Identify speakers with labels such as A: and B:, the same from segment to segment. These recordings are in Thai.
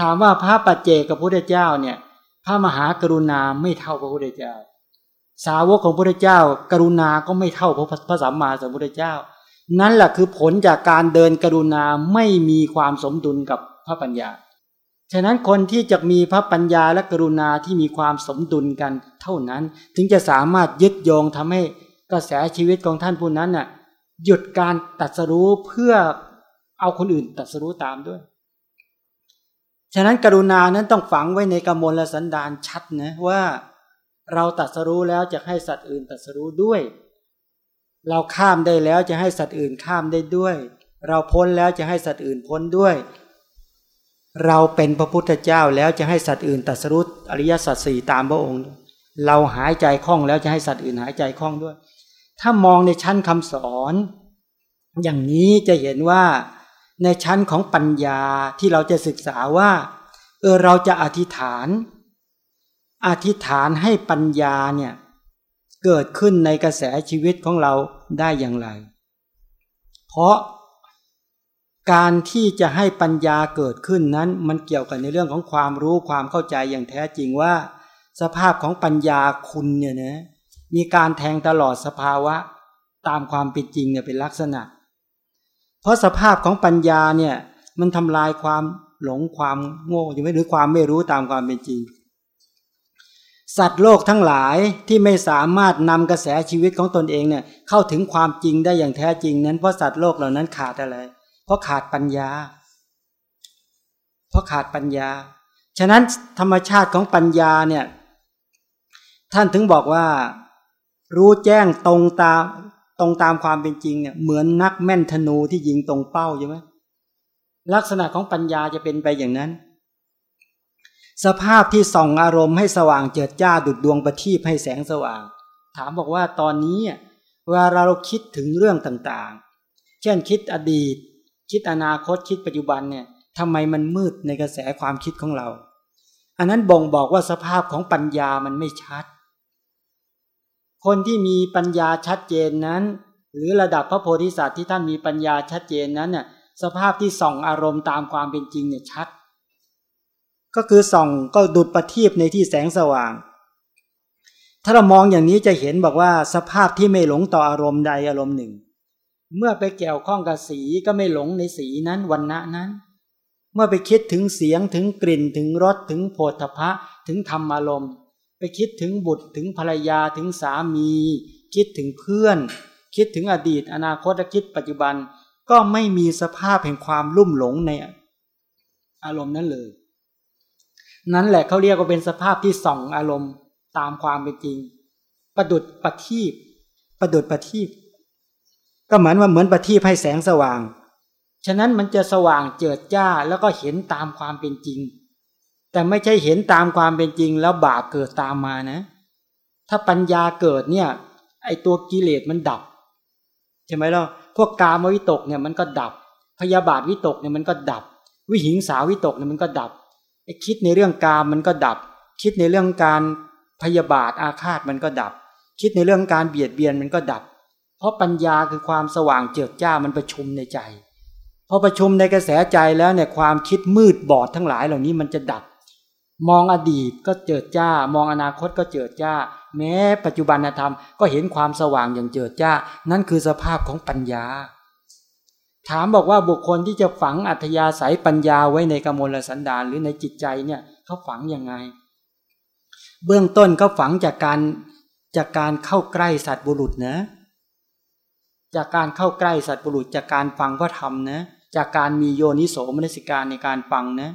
A: ถามว่าพระปัจเจกกับพระพุทธเจ้าเนี่ย พระมหากรุณาไม่เท่าพระพุทธเจ้า สาวกของพระพุทธเจ้า กรุณาก็ไม่เท่าพระพระสัมมาสัมพุทธเจ้า นั่นแหละคือผลจากการเดินกรุณาไม่มีความสมดุลกับพระปัญญา ฉะนั้นคนที่จะมีพระปัญญาและกรุณาที่มีความสมดุลกันเท่านั้น ถึงจะสามารถยึดโยงทำให้กระแสชีวิตของท่านผู้นั้นน่ะหยุดการตัดสรู้เพื่อเอาคนอื่นตัดสรู้ตามด้วย ฉะนั้นกรุณานั้นต้องฝังไว้ในกมลสันดานชัดนะว่าเราตัดสรู้แล้วจะให้สัตว์อื่นตัดสรู้ด้วย เราข้ามได้แล้วจะให้สัตว์อื่นข้ามได้ด้วย เราพ้นแล้วจะให้สัตว์อื่นพ้นด้วย เราเป็นพระพุทธเจ้าแล้วจะให้สัตว์อื่นตัดสรุปอริยสัจสี่ตามพระองค์ เราหายใจคล่องแล้วจะให้สัตว์อื่นหายใจคล่องด้วย ถ้ามองในชั้นคำสอน อย่างนี้จะเห็นว่า ในชั้นของปัญญาที่เราจะศึกษาว่าเออเราจะอธิษฐาน อธิษฐานให้ปัญญาเนี่ยเกิดขึ้นในกระแสชีวิตของเราได้อย่างไร เพราะการที่จะให้ปัญญาเกิดขึ้นนั้นมันเกี่ยวกับในเรื่องของความรู้ความเข้าใจอย่างแท้จริงว่า สภาพของปัญญาคุณเนี่ยนะมีการแทงตลอดสภาวะตามความเป็นจริงเนี่ยเป็นลักษณะ เพราะสภาพของปัญญาเนี่ย มันทำลายความหลงความโง่ยังไหมหรือความไม่รู้ตามความเป็นจริง สัตว์โลกทั้งหลายที่ไม่สามารถนำกระแสชีวิตของตนเองเนี่ยเข้าถึงความจริงได้อย่างแท้จริงนั้นเพราะสัตว์โลกเหล่านั้นขาดอะไร เพราะขาดปัญญา เพราะขาดปัญญา ฉะนั้นธรรมชาติของปัญญาเนี่ยท่านถึงบอกว่า รู้แจ้งตรงตาม ตรงตามความเป็นจริงเนี่ยเหมือนนักแม่นธนูที่ยิงตรงเป้าใช่ไหมลักษณะของปัญญาจะเป็นไปอย่างนั้น สภาพที่ส่องอารมณ์ให้สว่างเจิดจ้าดุดดวงประทีปให้แสงสว่าง ถามบอกว่าตอนนี้เวลาเราคิดถึงเรื่องต่างๆ เช่นคิดอดีต คิดอนาคตคิดปัจจุบันเนี่ยทำไมมันมืดในกระแสความคิดของเรา อันนั้นบ่งบอกว่าสภาพของปัญญามันไม่ชัด คนที่มีปัญญาชัดเจนนั้น หรือระดับพระโพธิสัตว์ที่ท่านมีปัญญาชัดเจนนั้นเนี่ยสภาพที่ส่องอารมณ์ตามความเป็นจริงเนี่ยชัด ก็คือส่องก็ดุดประทีปในที่แสงสว่าง ถ้าเรามองอย่างนี้จะเห็นบอกว่าสภาพที่ไม่หลงต่ออารมณ์ใดอารมณ์หนึ่ง เมื่อไปเกี่ยวข้องกับสีก็ไม่หลงในสีนั้นวันณะนั้น เมื่อไปคิดถึงเสียงถึงกลิ่นถึงรสถึงโผฏฐพะถึงธรรมอารมณ์ ไปคิดถึงบุตรถึงภรรยาถึงสามี คิดถึงเพื่อน คิดถึงอดีต อนาคตและคิดปัจจุบัน ก็ไม่มีสภาพแห่งความลุ่มหลงในอารมณ์นั้นเลย นั้นแหละเขาเรียกว่าเป็นสภาพที่ส่องอารมณ์ตามความเป็นจริง ประดุดประทีปประดุดประทีปก็เหมือนว่าเหมือนประทีปให้แสงสว่าง ฉะนั้นมันจะสว่างเจิดจ้าแล้วก็เห็นตามความเป็นจริง แต่ไม่ใช่เห็นตามความเป็นจริงแล้วบาปเกิดตามมานะ ถ้าปัญญาเกิดเนี่ย ไอตัวกิเลสมันดับ ใช่ไหมล่ะพวกกามวิตกเนี่ยมันก็ดับ พยาบาทวิตกเนี่ยมันก็ดับ วิหิงสาวิตกเนี่ยมันก็ดับไอคิดในเรื่องกามมันก็ดับ คิดในเรื่องการพยาบาทอาฆาตมันก็ดับ คิดในเรื่องการเบียดเบียนมันก็ดับ เพราะปัญญาคือความสว่างเจิดจ้ามันประชุมในใจพอประชุมในกระแสใจแล้วเนี่ยความคิดมืดบอดทั้งหลายเหล่านี้มันจะดับ มองอดีตก็เจิดจ้า มองอนาคตก็เจิดจ้า แม้ปัจจุบันธรรมก็เห็นความสว่างอย่างเจิดจ้า นั่นคือสภาพของปัญญา ถามบอกว่าบุคคลที่จะฝังอัธยาศัยปัญญาไว้ในกมลสันดานหรือในจิตใจเนี่ยเขาฝังยังไง เบื้องต้นเขาฝังจากการจากการเข้าใกล้สัตว์บุรุษนะ จากการเข้าใกล้สัตว์บุรุษจากการฟังพระธรรมนะ จากการมีโยนิโสมนสิการในการฟังนะ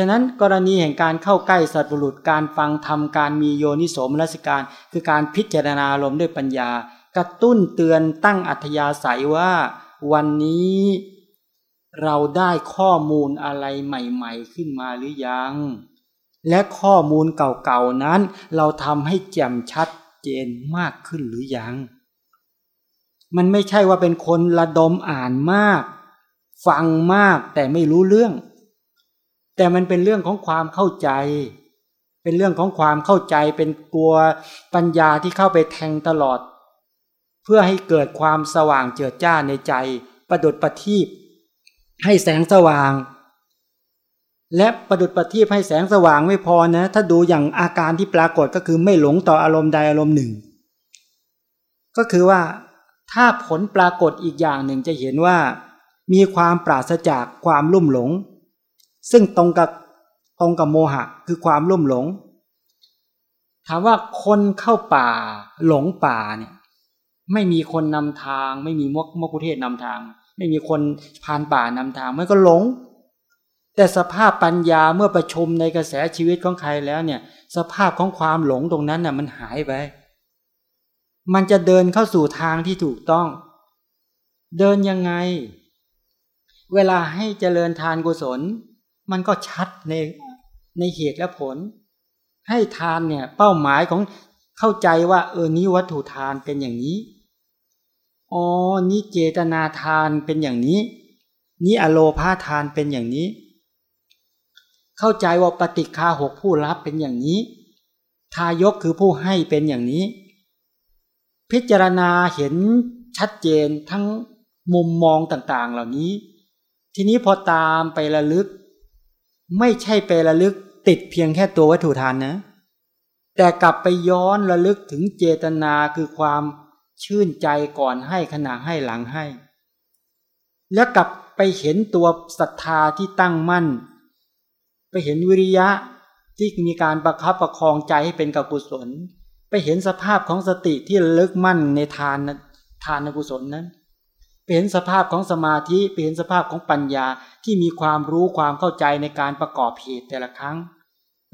A: ฉะนั้นกรณีแห่งการเข้าใกล้สัตว์บุรุษการฟังธรรมการมีโยนิโสมนสิการ คือการพิจารณาลมด้วยปัญญา กระตุ้นเตือนตั้งอัธยาศัยว่า วันนี้เราได้ข้อมูลอะไรใหม่ ๆ ขึ้นมาหรือยัง และข้อมูลเก่าๆนั้น เราทำให้แจ่มชัดเจนมากขึ้นหรือยัง มันไม่ใช่ว่าเป็นคนระดมอ่านมาก ฟังมากแต่ไม่รู้เรื่อง แต่มันเป็นเรื่องของความเข้าใจ เป็นเรื่องของความเข้าใจเป็นกลัวปัญญาที่เข้าไปแทงตลอด เพื่อให้เกิดความสว่างเจิดจ้าในใจ ประดุดประทีปให้แสงสว่าง และประดุดประทีปให้แสงสว่างไม่พอนะ ถ้าดูอย่างอาการที่ปรากฏก็คือไม่หลงต่ออารมณ์ใดอารมณ์หนึ่ง ก็คือว่าถ้าผลปรากฏอีกอย่างหนึ่งจะเห็นว่า มีความปราศจากความลุ่มหลง ซึ่งตรงกับตรงกับโมหะคือความลุ่มหลง ถามว่าคนเข้าป่าหลงป่าเนี่ยไม่มีคนนำทาง ไม่มีมกมกุเทศนำทาง ไม่มีคนผ่านป่านำทางมันก็หลง แต่สภาพปัญญาเมื่อประชุมในกระแสชีวิตของใครแล้วเนี่ย สภาพของความหลงตรงนั้นน่ะมันหายไป มันจะเดินเข้าสู่ทางที่ถูกต้อง เดินยังไง เวลาให้เจริญทานกุศล มันก็ชัดในในเหตุและผล ให้ทานเนี่ย เป้าหมายของเข้าใจว่า เออนี้วัตถุทานเป็นอย่างนี้อ๋อนี้เจตนาทานเป็นอย่างนี้ นี้อโลพาทานเป็นอย่างนี้ เข้าใจว่าปฏิคาหกผู้รับเป็นอย่างนี้ ทายกคือผู้ให้เป็นอย่างนี้ พิจารณาเห็นชัดเจนทั้งมุมมองต่างๆ เหล่านี้ ทีนี้พอตามไประลึก ไม่ใช่ไประลึกติดเพียงแค่ตัววัตถุทานนะ แต่กลับไปย้อนระลึกถึงเจตนาคือความชื่นใจก่อนให้ขณะให้หลังให้ แล้วกลับไปเห็นตัวศรัทธาที่ตั้งมั่น ไปเห็นวิริยะที่มีการประคับประคองใจให้เป็นกุศล ไปเห็นสภาพของสติที่ระลึกมั่นในทานทานกุศลนั้น เห็นสภาพของสมาธิไปเห็นสภาพของปัญญาที่มีความรู้ความเข้าใจในการประกอบเหตุแต่ละครั้ง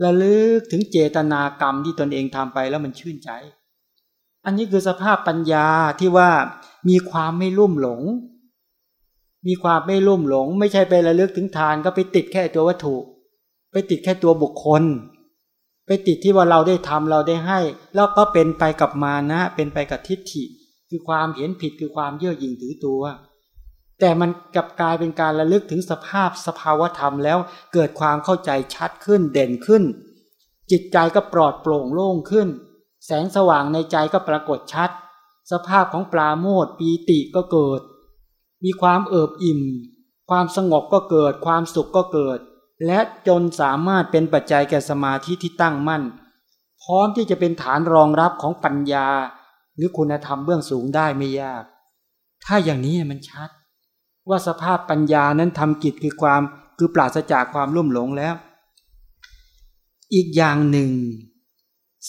A: ระลึกถึงเจตนากรรมที่ตนเองทำไปแล้วมันชื่นใจ อันนี้คือสภาพปัญญาที่ว่ามีความไม่ลุ่มหลง มีความไม่ลุ่มหลง ไม่ใช่ไประลึกถึงทานก็ไปติดแค่ตัววัตถุ ไปติดแค่ตัวบุคคล ไปติดที่ว่าเราได้ทำเราได้ให้ แล้วก็เป็นไปกับมานะ เป็นไปกับทิฏฐิ คือความเห็นผิดคือความเย่อหยิ่งถือตัว แต่มันกลับกลายเป็นการระลึกถึงสภาพสภาวธรรมแล้วเกิดความเข้าใจชัดขึ้นเด่นขึ้น จิตใจก็ปลอดโปร่งโล่งขึ้น แสงสว่างในใจก็ปรากฏชัด สภาพของปลาโมดปีติก็เกิด มีความเอิบอิ่ม ความสงบก็เกิด ความสุขก็เกิด และจนสามารถเป็นปัจจัยแก่สมาธิที่ตั้งมั่น พร้อมที่จะเป็นฐานรองรับของปัญญา หรือคุณธรรมเบื้องสูงได้ไม่ยาก ถ้าอย่างนี้มันชัด ว่าสภาพปัญญานั้นทำกิจคือความคือปราศจากความลุ่มหลงแล้ว อีกอย่างหนึ่ง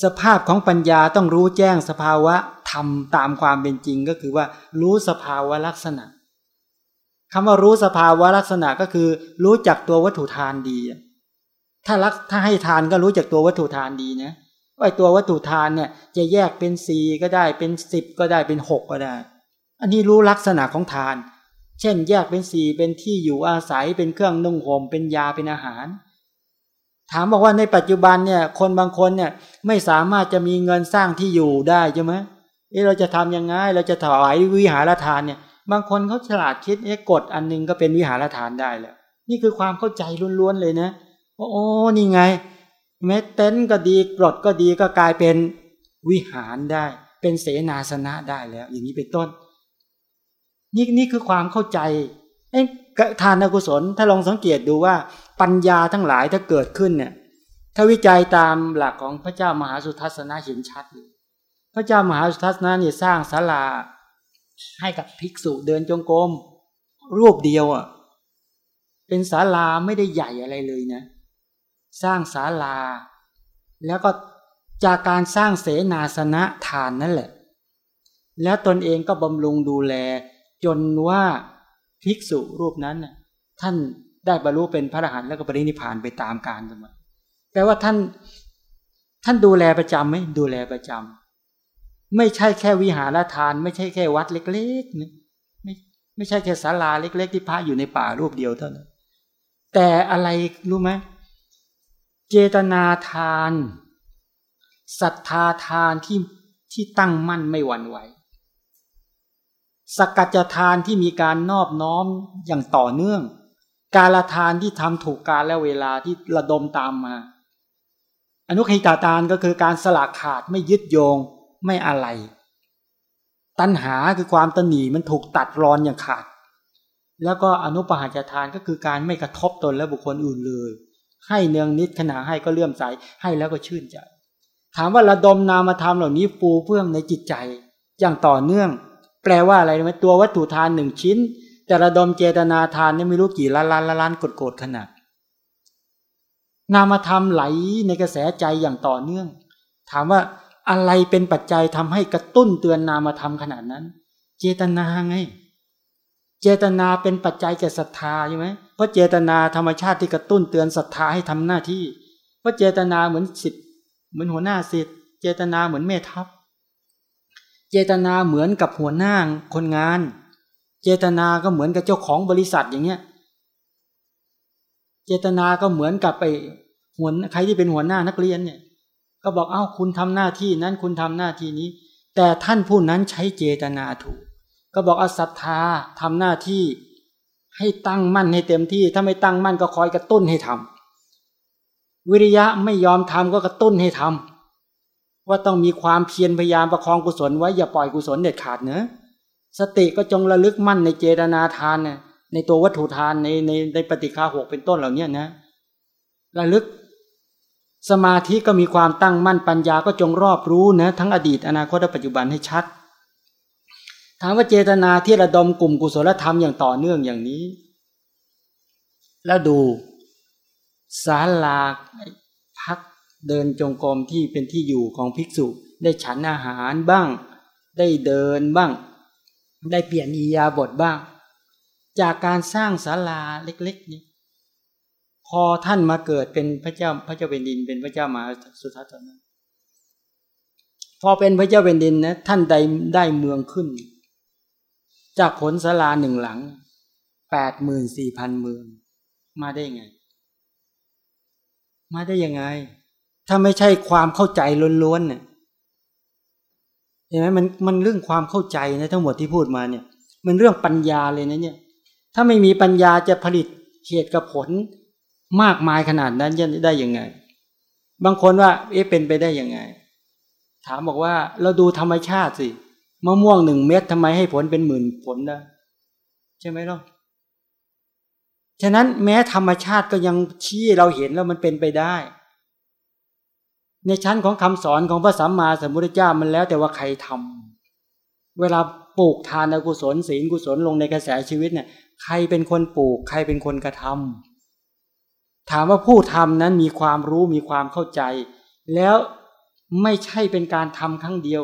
A: สภาพของปัญญาต้องรู้แจ้งสภาวะทำตามความเป็นจริงก็คือว่ารู้สภาวะลักษณะคำว่ารู้สภาวะลักษณะก็คือรู้จักตัววัตถุทานดี ถ้ารักถ้าให้ทานก็รู้จักตัววัตถุทานดีนะ ว่าตัววัตถุทานเนี่ยจะแยกเป็นสี่ก็ได้เป็นสิบก็ได้เป็นหกก็ได้ อันนี้รู้ลักษณะของทาน เช่น แยกเป็นสี่เป็นที่อยู่อาศัยเป็นเครื่องนุ่งห่มเป็นยาเป็นอาหาร ถามบอกว่าในปัจจุบันเนี่ย คนบางคนเนี่ยไม่สามารถจะมีเงินสร้างที่อยู่ได้ใช่ไหมเออเราจะทำยังไงเราจะถวายวิหารทานเนี่ย บางคนเขาฉลาดคิดเอ๊กฎอันนึงก็เป็นวิหารฐานได้แล้วนี่คือความเข้าใจล้วนๆเลยนะว่าโอ้นี่ไง แม้เต็นก็ดีกรดก็ดีก็กลายเป็นวิหารได้ เป็นเสนาสนะได้แล้ว อย่างนี้เป็นต้น นี่นี่คือความเข้าใจเอ้ทานอกุศล ถ้าลองสังเกตดูว่า ปัญญาทั้งหลายถ้าเกิดขึ้นเนี่ยถ้าวิจัยตามหลักของพระเจ้ามหาสุทัศนะเห็นชัดเลยพระเจ้ามหาสุทัศนะเนี่ยสร้างศาลาให้กับภิกษุเดินจงกรมรูปเดียวอะเป็นศาลาไม่ได้ใหญ่อะไรเลยนะ สร้างศาลา แล้วก็จากการสร้างเสนาสนะฐานนั่นแหละ แล้วตนเองก็บำรุงดูแล จนว่าภิกษุรูปนั้นน่ะท่านได้บรรลุเป็นพระอรหันต์แล้วก็ปรินิพานไปตามการเสมอแปลว่าท่านท่านดูแลประจำไหมดูแลประจำไม่ใช่แค่วิหารทาน ไม่ใช่แค่วัดเล็กๆนะไม่ไม่ใช่แค่ศาลาเล็ก ๆ ที่พระอยู่ในป่ารูปเดียวเท่านั้นแต่อะไรรู้ไหม เจตนาทานศรัทธาทานที่ที่ตั้งมั่นไม่หวั่นไหวสกัจทานที่มีการนอบน้อมอย่างต่อเนื่อง การละทานที่ทำถูกการและเวลาที่ระดมตามมา อนุขิตาทานก็คือการสละขาดไม่ยึดโยงไม่อะไร ตัณหาคือความตนีมันถูกตัดรอนอย่างขาด แล้วก็อนุปหาจทานก็คือการไม่กระทบตนและบุคคลอื่นเลย ให้เนืองนิดขณะให้ก็เลื่อมใสให้แล้วก็ชื่นใจ ถามว่าระดมนามธรรมเหล่านี้ฟูเพื่องในจิตใจ อย่างต่อเนื่อง แปลว่าอะไรไหมตัววัตถุทานหนึ่งชิ้น แต่ระดมเจตนาทานนี่ไม่รู้กี่ล้านล้านล้านกดโกรธขนาดนามธรรมไหลในกระแสใจอย่างต่อเนื่อง ถามว่าอะไรเป็นปัจจัยทำให้กระตุ้นเตือนนามธรรมขนาดนั้น เจตนาไง เจตนาเป็นปัจจัยแก่ศรัทธาใช่ไหมเพราะเจตนาธรรมชาติที่กระตุ้นเตือนศรัทธาให้ทำหน้าที่ เพราะเจตนาเหมือนสิทธิ์เหมือนหัวหน้าสิทธิ์เจตนาเหมือนแม่ทัพ เจตนาเหมือนกับหัวหน้าคนงาน เจตนาก็เหมือนกับเจ้าของบริษัทอย่างเงี้ย เจตนาก็เหมือนกับไปหัวใครที่เป็นหัวหน้านักเรียนเนี่ย ก็บอกเอ้าคุณทำหน้าที่นั้นคุณทำหน้าที่นี้ แต่ท่านผู้นั้นใช้เจตนาถูก ก็บอกอศรัทธาทำหน้าที่ให้ตั้งมั่นให้เต็มที่ ถ้าไม่ตั้งมั่นก็คอยกระตุ้นให้ทำวิริยะไม่ยอมทำก็กระตุ้นให้ทำว่าต้องมีความเพียรพยายามประคองกุศลไว้อย่าปล่อยกุศลเด็ดขาดเนอะสติก็จงระลึกมั่นในเจตนาทานนี่ยในตัววัตถุทานในในในปฏิฆาหกเป็นต้นเหล่านี้นะระลึกสมาธิก็มีความตั้งมั่นปัญญาก็จงรอบรู้นะทั้งอดีตอนาคตและปัจจุบันให้ชัด ถามว่าเจตนาที่ระดมกลุ่มกุศลธรรมอย่างต่อเนื่องอย่างนี้ แล้วดูศาลาพักเดินจงกรมที่เป็นที่อยู่ของภิกษุ ได้ฉันอาหารบ้าง ได้เดินบ้าง ได้เปลี่ยนอียาบทบ้าง จากการสร้างศาลาเล็ก ๆ นี้ พอท่านมาเกิดเป็นพระเจ้าพระเจ้าเป็นดินเป็นพระเจ้ามาสุทัศน์พอเป็นพระเจ้าเป็นดินนะท่านได้ได้เมืองขึ้น จากผลสลาหนึ่งหลังแปดหมื่นสี่พันเมือง มาได้ยังไง มาได้ยังไง ถ้าไม่ใช่ความเข้าใจล้วนๆเนี่ยเห็นไหมมันมันเรื่องความเข้าใจนะทั้งหมดที่พูดมาเนี่ย มันเรื่องปัญญาเลยนะเนี่ย ถ้าไม่มีปัญญาจะผลิตเหตุกับผลมากมายขนาดนั้นจะได้ยังไง บางคนว่า เอ๊ะเป็นไปได้ยังไง ถามบอกว่าเราดูธรรมชาติสิ มะม่วงหนึ่งเม็ดทำไมให้ผลเป็นหมื่นผลได้ใช่ไหมล่ะฉะนั้นแม้ธรรมชาติก็ยังชี้เราเห็นแล้วมันเป็นไปได้ ในชั้นของคำสอนของพระสัมมาสัมพุทธเจ้ามันแล้วแต่ว่าใครทำเวลาปลูกทานกุศลศีลกุศลลงในกระแสชีวิตเนี่ยใครเป็นคนปลูก ใครเป็นคนกระทำถามว่าผู้ทำนั้นมีความรู้มีความเข้าใจ แล้วไม่ใช่เป็นการทำครั้งเดียว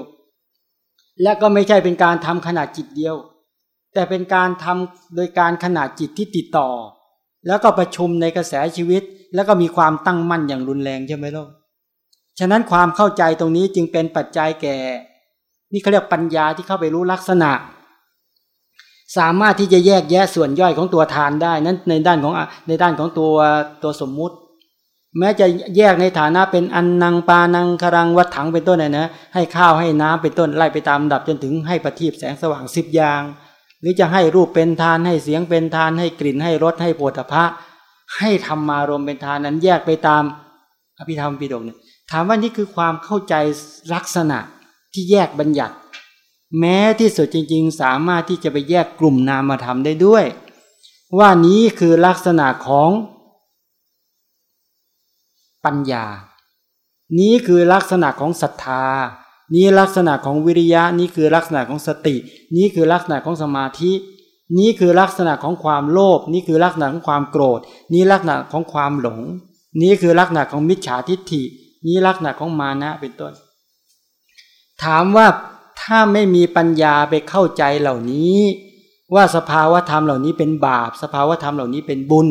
A: และก็ไม่ใช่เป็นการทำขนาดจิตเดียว แต่เป็นการทำโดยการขนาดจิตที่ติดต่อ แล้วก็ประชุมในกระแสชีวิต แล้วก็มีความตั้งมั่นอย่างรุนแรงใช่ไหมล่ะฉะนั้นความเข้าใจตรงนี้จึงเป็นปัจจัยแก่ นี่เขาเรียกปัญญาที่เข้าไปรู้ลักษณะ สามารถที่จะแยกแยะส่วนย่อยของตัวทานได้นั้นในด้านของในด้านของตัวตัวสมมุติ แม้จะแยกในฐานะเป็นอันนังปานังคารังวัดถังเป็นต้นนะนะให้ข้าวให้น้ำเป็นต้นไล่ไปตามดับจนถึงให้ประทีปแสงสว่างสิบอย่าง หรือจะให้รูปเป็นทานให้เสียงเป็นทานให้กลิ่นให้รสให้โผฏฐะให้ธรรมารมเป็นทานนั้นแยกไปตามอภิธรรมปิฎกเนี่ยถามว่านี่คือความเข้าใจลักษณะที่แยกบัญญัติ แม้ที่สุดจริง ๆ สามารถที่จะไปแยกกลุ่มนามธรรมได้ด้วย ว่านี้คือลักษณะของ ปัญญา นี้คือลักษณะของศรัทธา นี้ลักษณะของวิริยะ นี้คือลักษณะของสติ นี้คือลักษณะของสมาธิ นี้คือลักษณะของความโลภ นี้คือลักษณะของความโกรธ นี้ลักษณะของความหลง นี้คือลักษณะของมิจฉาทิฏฐิ นี้ลักษณะของมานะเป็นต้น ถามว่าถ้าไม่มีปัญญาไปเข้าใจเหล่านี้ ว่าสภาวธรรมเหล่านี้เป็นบาป สภาวธรรมเหล่านี้เป็นบุญ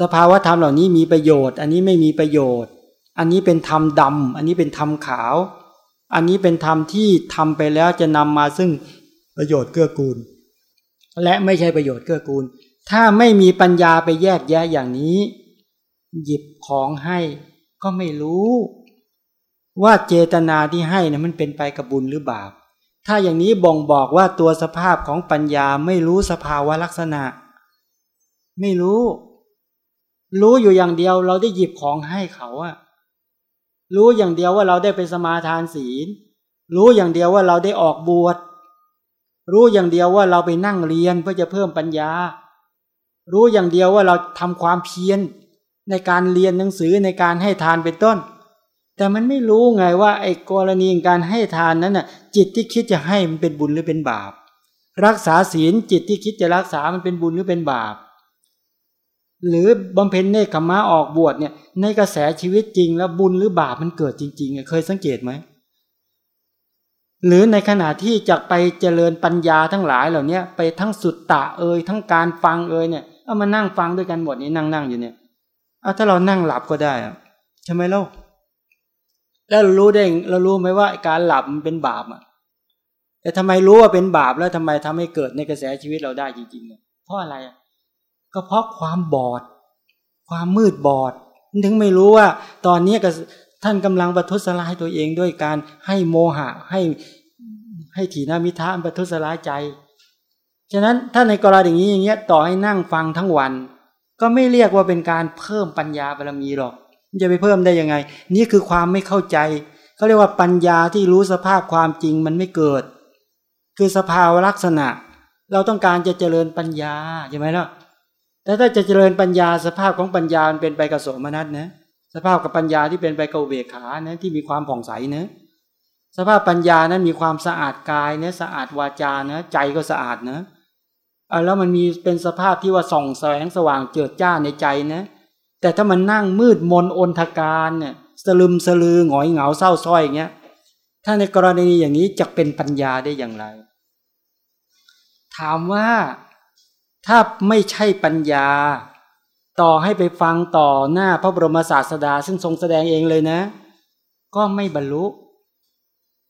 A: สภาวะธรรมเหล่านี้มีประโยชน์ อันนี้ไม่มีประโยชน์ อันนี้เป็นธรรมดำ อันนี้เป็นธรรมขาว อันนี้เป็นธรรมที่ทำไปแล้วจะนำมาซึ่งประโยชน์เกื้อกูล และไม่ใช่ประโยชน์เกื้อกูล ถ้าไม่มีปัญญาไปแยกแยะอย่างนี้ หยิบของให้ก็ไม่รู้ ว่าเจตนาที่ให้นะมันเป็นไปกับบุญหรือบาป ถ้าอย่างนี้บ่งบอกว่าตัวสภาพของปัญญาไม่รู้สภาวะลักษณะ ไม่รู้ รู้อยู่อย่างเดียวเราได้หยิบของให้เขาอะรู้อย่างเดียวว่าเราได้ไปสมาทานศีล รู้อย่างเดียวว่าเราได้ออกบวช รู้อย่างเดียวว่าเราไปนั่งเรียนเพื่อจะเพิ่มปัญญา รู้อย่างเดียวว่าเราทำความเพียรในการเรียนหนังสือในการให้ทานเป็นต้น แต่มันไม่รู้ไงว่าไอ้กรณีการให้ทานนั้นน่ะจิตที่คิดจะให้มันเป็นบุญหรือเป็นบาป รักษาศีลจิตที่คิดจะรักษามันเป็นบุญหรือเป็นบาป หรือบำเพ็ญเนคขมะออกบวชเนี่ย ในกระแสชีวิตจริง แล้วบุญหรือบาปมันเกิดจริงๆ เคยสังเกตไหม หรือในขณะที่จะไปเจริญปัญญาทั้งหลายเหล่านี้ไปทั้งสุดตะเอ่ยทั้งการฟังเอ่ยเนี่ยเอามานั่งฟังด้วยกันหมดนี้นั่งนั่งอยู่เนี่ยเอาถ้าเรานั่งหลับก็ได้อะใช่ไหมล่ะแล้วเรารู้ได้เรารู้ไหมว่าการหลับมันเป็นบาปอะแต่ทำไมรู้ว่าเป็นบาปแล้วทำไมทำให้เกิดในกระแสชีวิตเราได้จริงๆเพราะอะไรอะ ก็เพราะความบอด ความมืดบอด ถึงไม่รู้ว่า ตอนนี้ท่านกำลังประทุษร้ายตัวเองด้วยการให้โมหะให้ให้ถีนามิทะประทุษร้ายใจ ฉะนั้นถ้าในกรณีอย่างนี้อย่างเงี้ยต่อให้นั่งฟังทั้งวัน ก็ไม่เรียกว่าเป็นการเพิ่มปัญญาบารมีหรอกจะไปเพิ่มได้ยังไง นี่คือความไม่เข้าใจเขาเรียกว่าปัญญาที่รู้สภาพความจริงมันไม่เกิด คือสภาวลักษณะ เราต้องการจะเจริญปัญญาใช่ไหมล่ะ แต่ถ้าจะเจริญปัญญาสภาพของปัญญามันเป็นไปกับโสมนัสนะ สภาพกับปัญญาที่เป็นไปกับเบกขานะที่มีความผ่องใสเนะสภาพปัญญานั้นมีความสะอาดกายเนะสะอาดวาจานะใจก็สะอาดนะแล้วมันมีเป็นสภาพที่ว่าส่องแสงสว่างเจิดจ้าในใจนะ แต่ถ้ามันนั่งมืดมนอนทการเนี่ยสลึมสลือหงอยเหงาเศร้าส้อยอย่างเงี้ย ถ้าในกรณีอย่างนี้จะเป็นปัญญาได้อย่างไร ถามว่า ถ้าไม่ใช่ปัญญา ต่อให้ไปฟังต่อหน้าพระบรมศาสดา ซึ่งทรงแสดงเองเลยนะ ก็ไม่บรรลุ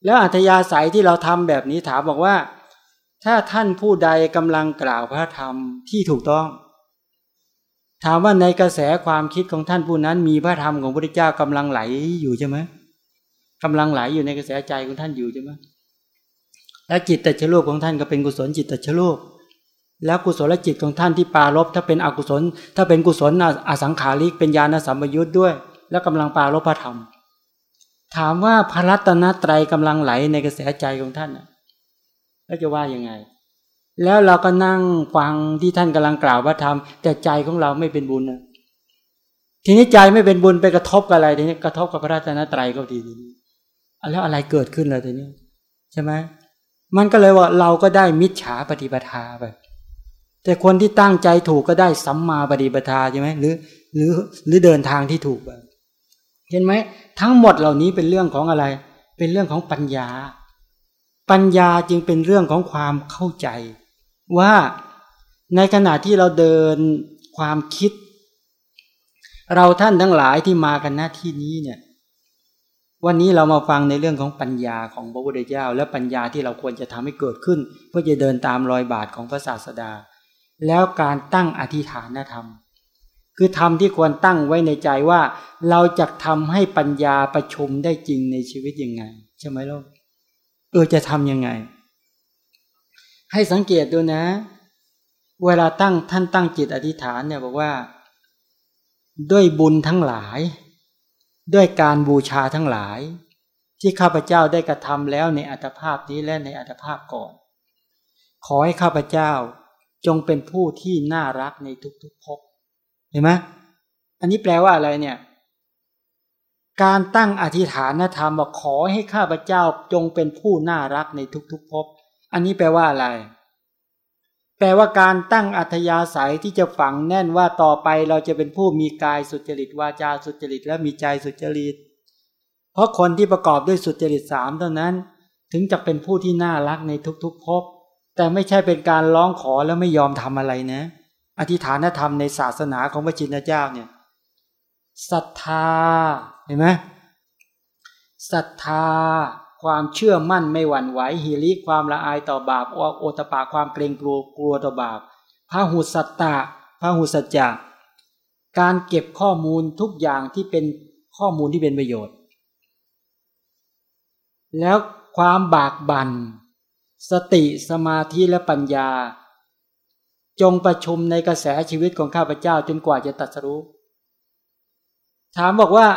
A: แล้วอัธยาศัยที่เราทำแบบนี้ถามบอกว่า ถ้าท่านผู้ใดกำลังกล่าวพระธรรมที่ถูกต้อง ถามว่าในกระแสความคิดของท่านผู้นั้น มีพระธรรมของพระพุทธเจ้ากำลังไหลอยู่ใช่ไหมกำลังไหลอยู่ในกระแสใจของท่านอยู่ใช่ไหมและจิตตชโลกของท่านก็เป็นกุศลจิตตชโลก แล้วกุศลจิตของท่านที่ปารบถ้าเป็นอกุศล ถ้าเป็นกุศลอสังขาริกเป็นญาณสัมยุทธ์ด้วย แล้วกำลังปารบพระธรรม ถามว่าพระรัตนตรัยกำลังไหลในกระแสใจของท่านแล้วจะว่ายังไง แล้วเราก็นั่งฟังที่ท่านกำลังกล่าวพระธรรมแต่ใจของเราไม่เป็นบุญนะทีนี้ใจไม่เป็นบุญไปกระทบกับอะไรทีนี้กระทบกับพระรัตนตรัยก็ทีนี้แล้วอะไรเกิดขึ้นเลยทีนี้ใช่ไหมมันก็เลยว่าเราก็ได้มิจฉาปฏิปทาไป แต่คนที่ตั้งใจถูกก็ได้สัมมาปฏิปทาใช่ไหมหรือ หรือหรือเดินทางที่ถูกเห็นไหมทั้งหมดเหล่านี้เป็นเรื่องของอะไร เป็นเรื่องของปัญญา ปัญญาจึงเป็นเรื่องของความเข้าใจ ว่าในขณะที่เราเดินความคิด เราท่านทั้งหลายที่มากันหน้าที่นี้เนี่ย วันนี้เรามาฟังในเรื่องของปัญญาของพระพุทธเจ้า และปัญญาที่เราควรจะทำให้เกิดขึ้น เพื่อจะเดินตามรอยบาทของพระศาสดา แล้วการตั้งอธิฐานธรรม คือธรรมที่ควรตั้งไว้ในใจว่า เราจะทำให้ปัญญาประชุมได้จริงในชีวิตยังไง ใช่ไหมลูกเออจะทำยังไง ให้สังเกตดูนะ เวลาตั้งท่านตั้งจิตอธิษฐานเนี่ยบอกว่า ด้วยบุญทั้งหลาย ด้วยการบูชาทั้งหลาย ที่ข้าพเจ้าได้กระทำแล้วในอัตภาพนี้และในอัตภาพก่อน ขอให้ข้าพเจ้า จงเป็นผู้ที่น่ารักในทุกๆภพเห็นไหมอันนี้แปลว่าอะไรเนี่ย การตั้งอธิษฐานธรรมบอกขอให้ข้าพเจ้าจงเป็นผู้น่ารักในทุกๆภพอันนี้แปลว่าอะไร แปลว่าการตั้งอัธยาศัยที่จะฝังแน่นว่าต่อไปเราจะเป็นผู้มีกายสุจริตวาจาสุจริตและมีใจสุจริต เพราะคนที่ประกอบด้วยสุจริตสามเท่านั้น ถึงจะเป็นผู้ที่น่ารักในทุกๆภพ แต่ไม่ใช่เป็นการร้องขอแล้วไม่ยอมทำอะไรนะ อธิฐานธรรมในศาสนาของพระจินเจ้าเนี่ยศรัทธาเห็นไหมศรัทธา ความเชื่อมั่นไม่หวั่นไหวหิริความละอายต่อบาปโอตปาความเกรงกลัวกลัวต่อบาปพระหุสัตตะพระหุสัจจะการเก็บข้อมูลทุกอย่างที่เป็นข้อมูลที่เป็นประโยชน์ แล้วความบากบัน่น สติสมาธิและปัญญา จงประชุมในกระแสชีวิตของข้าพเจ้าจนกว่าจะตัดสรู้ ถามบอกว่า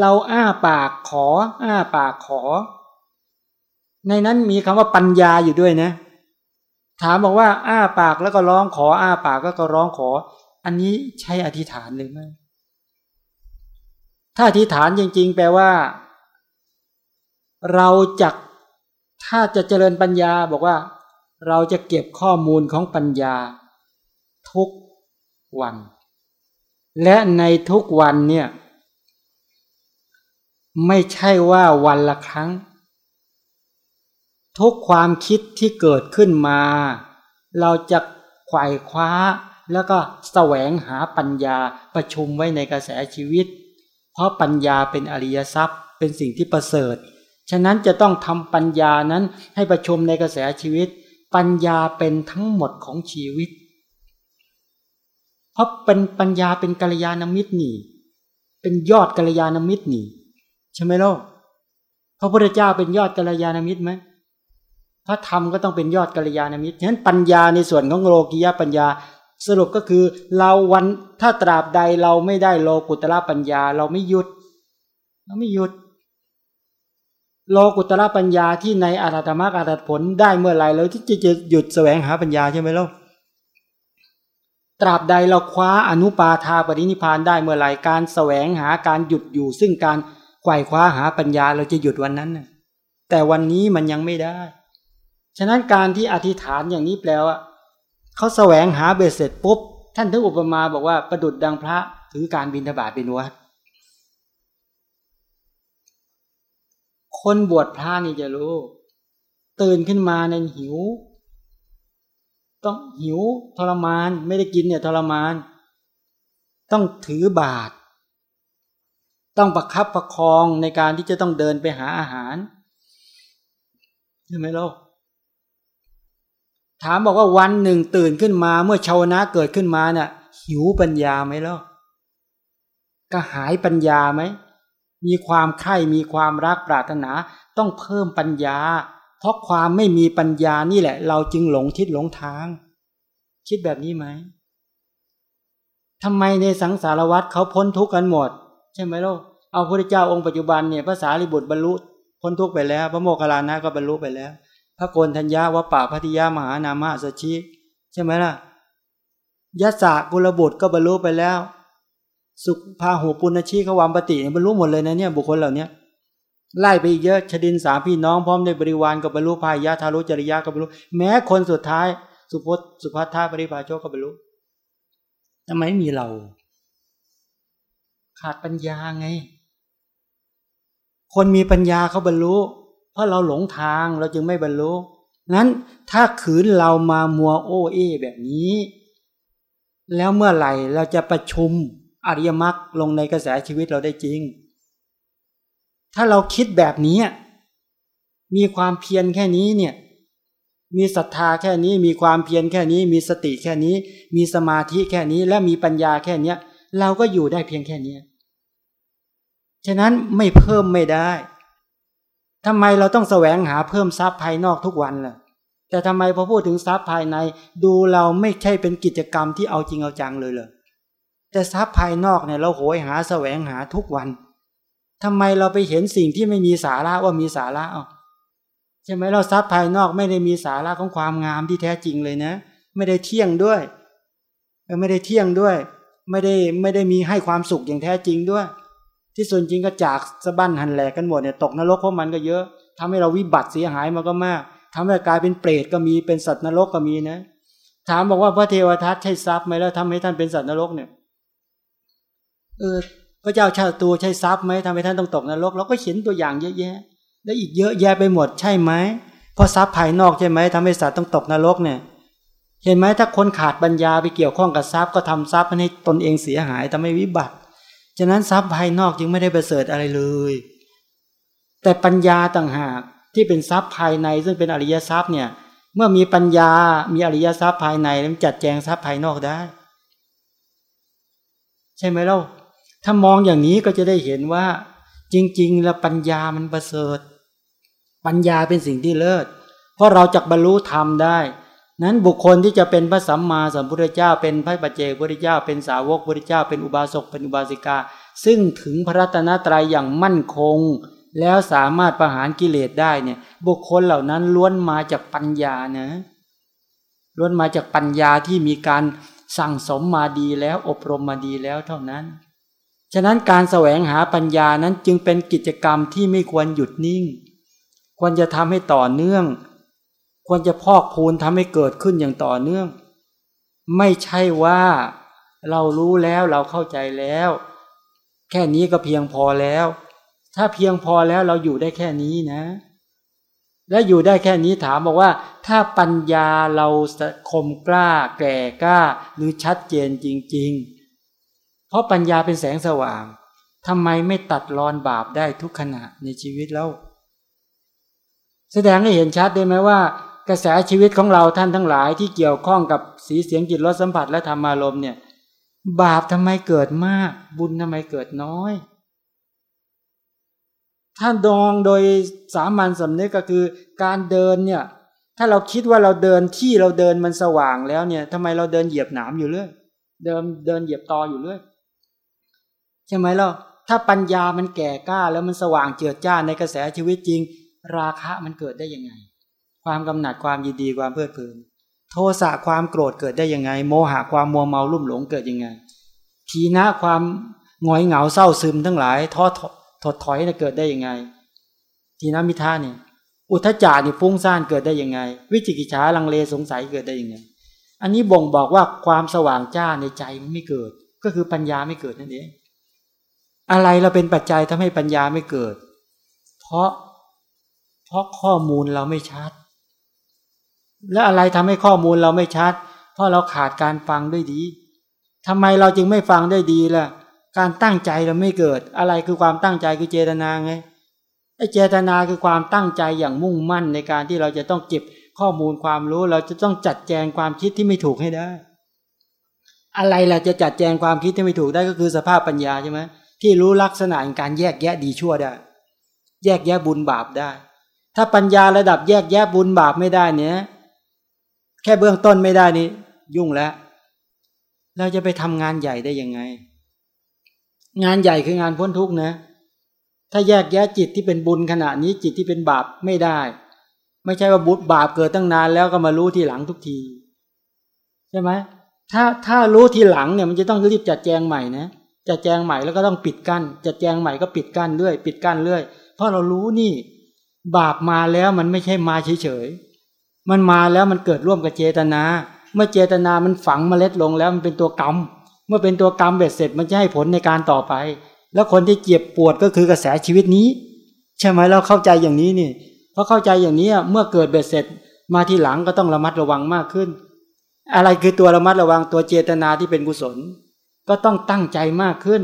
A: เราอ้าปากขอ อ้าปากขอ ในนั้นมีคำว่าปัญญาอยู่ด้วยนะ ถามบอกว่า อ้าปากแล้วก็ร้องขอ อ้าปากก็ก็ร้องขอ อันนี้ใช้อธิษฐานหรือไม่ถ้าอธิษฐานจริง ๆ แปลว่า เราจะ ถ้าจะเจริญปัญญาบอกว่า เราจะเก็บข้อมูลของปัญญา ทุกวัน และในทุกวันเนี่ย ไม่ใช่ว่าวันละครั้ง ทุกความคิดที่เกิดขึ้นมา เราจะไขว่คว้าแล้วก็แสวงหาปัญญาประชุมไว้ในกระแสชีวิต เพราะปัญญาเป็นอริยทรัพย์เป็นสิ่งที่ประเสริฐ ฉะนั้นจะต้องทำปัญญานั้นให้ประชุมในกระแสชีวิต ปัญญาเป็นทั้งหมดของชีวิต เพราะเป็นปัญญาเป็นกัลยาณมิตรนี่เป็นยอดกัลยาณมิตรนี่ใช่ไหมล่ะพระพุทธเจ้าเป็นยอดกัลยาณมิตรไหมพระธรรมก็ต้องเป็นยอดกัลยาณมิตรฉะนั้นปัญญาในส่วนของโลกียปัญญาสรุปก็คือเราวันถ้าตราบใดเราไม่ได้โลกุตระปัญญา เราไม่หยุด เราไม่หยุด โลกุตระปัญญาที่ในอารัตมรรคอารัตผลได้เมื่อไรเราที่จะหยุดแสวงหาปัญญาใช่ไหมล่ะตราบใดเราคว้าอนุปาทาปรินิพานได้เมื่อไรการแสวงหาการหยุดอยู่ ซึ่งการไขว่คว้าหาปัญญาเราจะหยุดวันนั้นแต่วันนี้มันยังไม่ได้ ฉะนั้นการที่อธิษฐานอย่างนี้แปลว่าเขาแสวงหาเบสเสร็จปุ๊บท่านถึงอุปมาบอกว่าประดุดดังพระถือการบินทบาทเป็นวัด คนบวชพระนี่จะรู้ ตื่นขึ้นมาในหิว ต้องหิวทรมาน ไม่ได้กินเนี่ยทรมาน ต้องถือบาตรต้องประคับประคองในการที่จะต้องเดินไปหาอาหารใช่ไหมล่ะถามบอกว่าวันหนึ่งตื่นขึ้นมาเมื่อชาวนะเกิดขึ้นมาเนะ่ะหิวปัญญาไหมล่ะก็หายปัญญาไหม มีความใคร่มีความรักปรารถนา ต้องเพิ่มปัญญา เพราะความไม่มีปัญญานี่แหละ เราจึงหลงทิศหลงทาง คิดแบบนี้ไหมทำไมในสังสารวัตรเขาพ้นทุกข์กันหมด ใช่ไหมล่ะเอาพระเจ้าองค์ปัจจุบันเนี่ยภาษาลิบุตรบรรลุพ้นทุกข์ไปแล้ว พระโมคคัลลานะก็บรรลุไปแล้ว พระโกนทัญญาวป่าพัทยามหานามาสชิ ใช่ไหมล่ะยะสะกุลบุตรก็บรรลุไปแล้ว สุภาหูปุณชีขวามปฏิบรรลุหมดเลยนะเนี่ยบุคคลเหล่านี้ไล่ไปอีกเยอะชดินสามพี่น้องพร้อมในบริวารกับบรรลุพายะทารุจริยะกับบรรลุแม้คนสุดท้าย สุพจสุภัทธาปริภาโชกับบรรลุทำไมมีเรา ขาดปัญญาไง คนมีปัญญาเขาบรรลุ เพราะเราหลงทางเราจึงไม่บรรลุนั้นถ้าขืนเรามามัวโอเอแบบนี้ แล้วเมื่อไหร่เราจะประชุม อริยมรรคลงในกระแสชีวิตเราได้จริง ถ้าเราคิดแบบนี้ มีความเพียรแค่นี้เนี่ย มีศรัทธาแค่นี้ มีความเพียรแค่นี้ มีสติแค่นี้ มีสมาธิแค่นี้ และมีปัญญาแค่เนี้ยเราก็อยู่ได้เพียงแค่นี้ฉะนั้นไม่เพิ่มไม่ได้ทำไมเราต้องแสวงหาเพิ่มทรัพย์ภายนอกทุกวันล่ะแต่ทำไมพอพูดถึงทรัพย์ภายใน ดูเราไม่ใช่เป็นกิจกรรมที่เอาจริงเอาจังเลยเลย แต่ทรัพย์ภายนอกเนี่ยเราโหยหาแสวงหาทุกวันทำไมเราไปเห็นสิ่งที่ไม่มีสาระว่ามีสาระอะใช่ไหมเราทรัพย์ภายนอกไม่ได้มีสาระของความงามที่แท้จริงเลยนะ ไม่ได้เที่ยงด้วยไม่ได้เที่ยงด้วย ไม่ได้ไม่ได้มีให้ความสุขอย่างแท้จริงด้วย ที่ส่วนจริงก็จากสะบั้นหันแหลกกันหมดเนี่ยตกนรกเพราะมันก็เยอะทำให้เราวิบัติเสียหายมาก็มากทำให้กลายเป็นเปรตก็มีเป็นสัตว์นรกก็มีนะ ถามบอกว่าพระเทวทัตใช่ทรัพย์ไหมแล้วทำให้ท่านเป็นสัตว์นรกเนี่ย เออพระเจ้าชาติตัวใช่ทรัพย์ไหมทำให้ท่านต้องตกนรก เราก็เห็นตัวอย่างเยอะแยะ และอีกเยอะแยะไปหมดใช่ไหมเพราะทรัพย์ภายนอกใช่ไหมทำให้สัตว์ต้องตกนรกเนี่ย เห็นไหมถ้าคนขาดปัญญาไปเกี่ยวข้องกับทรัพย์ก็ทำทรัพย์ให้ตนเองเสียหายทำให้วิบัติ ฉะนั้นทรัพย์ภายนอกจึงไม่ได้ประเสริฐอะไรเลย แต่ปัญญาต่างหากที่เป็นทรัพย์ภายในซึ่งเป็นอริยทรัพย์เนี่ย เมื่อมีปัญญา มีอริยทรัพย์ภายในมันจัดแจงทรัพย์ภายนอกได้ ใช่ไหมเล่า ถ้ามองอย่างนี้ก็จะได้เห็นว่า จริง ๆ แล้วปัญญามันประเสริฐ ปัญญาเป็นสิ่งที่เลิศ เพราะเราจะบรรลุธรรมได้ นั้นบุคคลที่จะเป็นพระสัมมาสัมพุทธเจ้า เป็นพระปัจเจกพุทธเจ้า เป็นสาวกพุทธเจ้า เป็นอุบาสก เป็นอุบาสิกา ซึ่งถึงพระรัตนตรัยอย่างมั่นคง แล้วสามารถประหารกิเลสได้เนี่ย บุคคลเหล่านั้นล้วนมาจากปัญญานะ ล้วนมาจากปัญญาที่มีการสั่งสมมาดีแล้วอบรมมาดีแล้วเท่านั้น ฉะนั้นการแสวงหาปัญญานั้นจึงเป็นกิจกรรมที่ไม่ควรหยุดนิ่ง ควรจะทำให้ต่อเนื่อง ควรจะพอกพูนทำให้เกิดขึ้นอย่างต่อเนื่อง ไม่ใช่ว่าเรารู้แล้วเราเข้าใจแล้ว แค่นี้ก็เพียงพอแล้ว ถ้าเพียงพอแล้วเราอยู่ได้แค่นี้นะ และอยู่ได้แค่นี้ถามบอกว่า ถ้าปัญญาเราคมกล้า แก่กล้า หรือชัดเจนจริง ๆ เพราะปัญญาเป็นแสงสว่างทำไมไม่ตัดรอนบาปได้ทุกขณะในชีวิตแล้ว แสดงให้เห็นชัดได้ไหมว่า กระแสชีวิตของเราท่านทั้งหลายที่เกี่ยวข้องกับสีเสียงจิตรสสัมผัสและธรรมารมเนี่ย บาปทำไมเกิดมาก บุญทำไมเกิดน้อย ถ้าดองโดยสามัญสำนึกก็คือการเดินเนี่ยถ้าเราคิดว่าเราเดินที่เราเดินมันสว่างแล้วเนี่ยทำไมเราเดินเหยียบหนามอยู่เรื่อยเดินเดินเหยียบตออยู่เรื่อย ใช่ไหมเราถ้าปัญญามันแก่กล้า แล้วมันสว่างเจิดจ้าในกระแสชีวิตจริง ราคะมันเกิดได้ยังไง ความกำหนัดความยินดีความเพลิดเพลิน โทสะความโกรธเกิดได้ยังไง โมหะความมัวเมาลุ่มหลงเกิดยังไง ทีนะความหงอยเหงาเศร้าซึมทั้งหลายท้อถดถอยเกิดได้ยังไง ทีนะมิท่าเนี่ยอุทจจานี่ฟุ้งซ่านเกิดได้ยังไง วิจิกิจฉาลังเลสงสัยเกิดได้ยังไง อันนี้บ่งบอกว่าความสว่างจ้าในใจมันไม่เกิด ก็คือปัญญาไม่เกิดนั่นเอง อะไรเราเป็นปัจจัยทำให้ปัญญาไม่เกิด เพราะ เพราะข้อมูลเราไม่ชัด และอะไรทำให้ข้อมูลเราไม่ชัด เพราะเราขาดการฟังด้วยดีทำไมเราจึงไม่ฟังได้ดีล่ะ การตั้งใจเราไม่เกิด อะไรคือความตั้งใจคือเจตนาไงไอ้เจตนาคือความตั้งใจอย่างมุ่งมั่นในการที่เราจะต้องเก็บข้อมูลความรู้ เราจะต้องจัดแจงความคิดที่ไม่ถูกให้ได้ อะไรล่ะจะจัดแจงความคิดที่ไม่ถูกได้ก็คือสภาพปัญญาใช่ไหม ที่รู้ลักษณะการแยกแยะดีชั่วได้ แยกแยะบุญบาปได้ ถ้าปัญญาระดับแยกแยะบุญบาปไม่ได้เนี่ยแค่เบื้องต้นไม่ได้นี่ยุ่งแล้ว เราจะไปทำงานใหญ่ได้ยังไง งานใหญ่คืองานพ้นทุกนะ ถ้าแยกแยะจิตที่เป็นบุญขณะนี้จิตที่เป็นบาปไม่ได้ ไม่ใช่ว่าบุญบาปเกิดตั้งนานแล้วก็มารู้ทีหลังทุกที ใช่ไหมถ้าถ้ารู้ทีหลังเนี่ยมันจะต้องรีบจัดแจงใหม่นะ จัดแจงใหม่แล้วก็ต้องปิดกัน้นจัดแจงใหม่ก็ปิดกั้นเรื่อย ปิดกั้นเรื่อย เพราะเรารู้นี่บาปมาแล้วมันไม่ใช่มาเฉยมันมาแล้วมันเกิดร่วมกับเจตนา เมื่อเจตนามันฝังเมล็ดลงแล้วมันเป็นตัวกรรม เมื่อเป็นตัวกรรมเบ็ดเสร็จมันจะให้ผลในการต่อไป แล้วคนที่เจ็บปวดก็คือกระแสชีวิตนี้ ใช่ไหมเราเข้าใจอย่างนี้นี่เพราะเข้าใจอย่างนี้เมื่อเกิดเบ็ดเสร็จมาที่หลังก็ต้องระมัดระวังมากขึ้น อะไรคือตัวระมัดระวังตัวเจตนาที่เป็นกุศล ก็ต้องตั้งใจมากขึ้น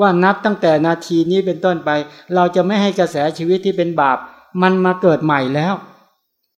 A: ว่านับตั้งแต่นาทีนี้เป็นต้นไป เราจะไม่ให้กระแสชีวิตที่เป็นบาป มันมาเกิดใหม่แล้ว